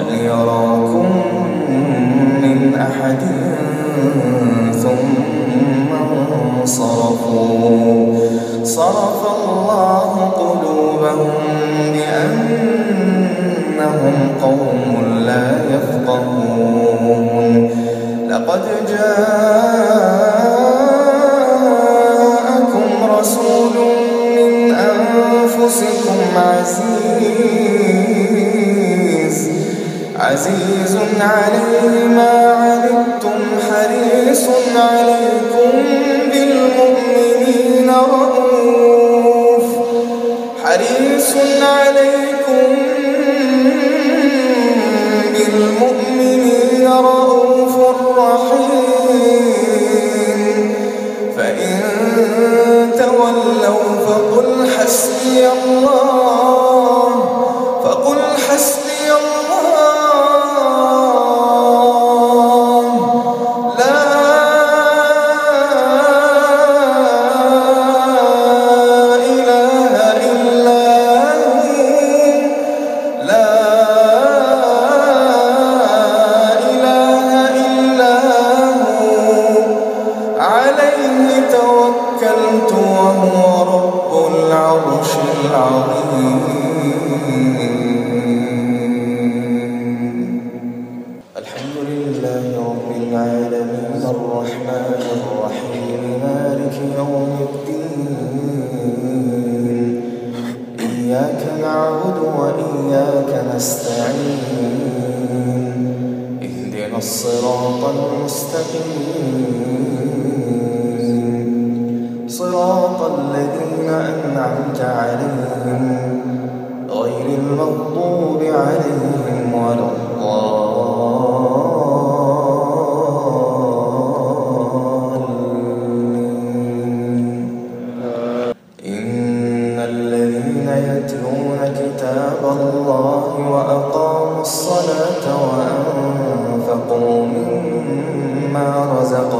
هل يراكم من أحد ثم انصرفوا. صرف الله قلوبهم بأنهم قوم لا يفقهون. لقد جاءكم رسول من أنفسكم عزيز عزيز عليه ما عنتم حريص عليكم بالمؤمنين رؤوف. حريص عليكم توكلت وهو رب العرش العظيم. الحمد لله رب العالمين الرحمن الرحيم مالك يوم الدين. إياك نعبد وإياك نستعين. اهدنا الصراط المستقيم. صراط الذين أنعمت عليهم غير المغضوب عليهم ولا الضالين. إن الذين يتلون كتاب الله وأقاموا الصلاة وأنفقوا مما رزقناهم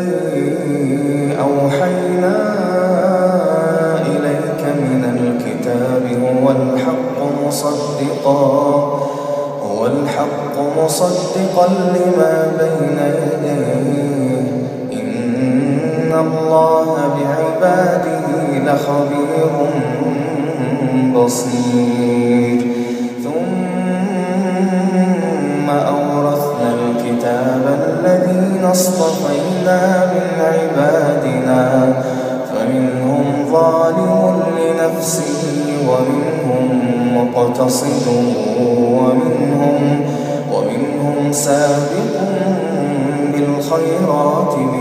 الحق مصدقا هو الحق مصدقا لما بين يديه. إن الله بعباده لخبير بصير. مقتصد ومنهم, ومنهم سابق بالخيرات من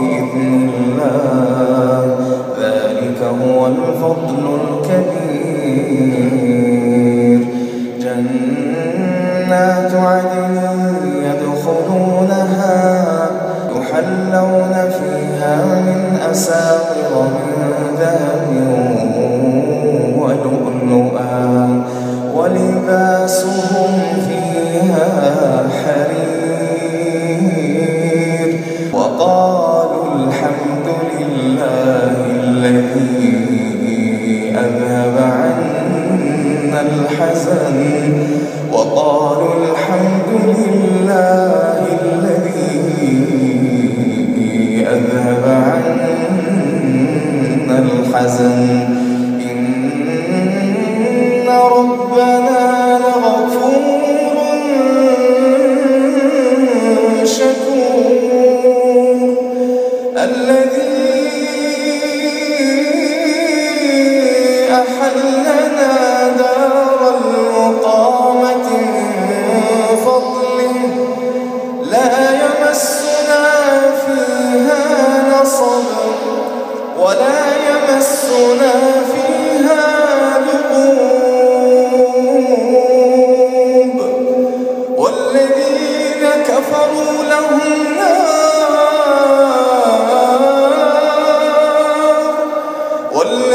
الحسن وقالوا الحمد لله الذي أذهب عنا الحزن.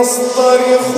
يصطرخ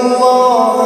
الله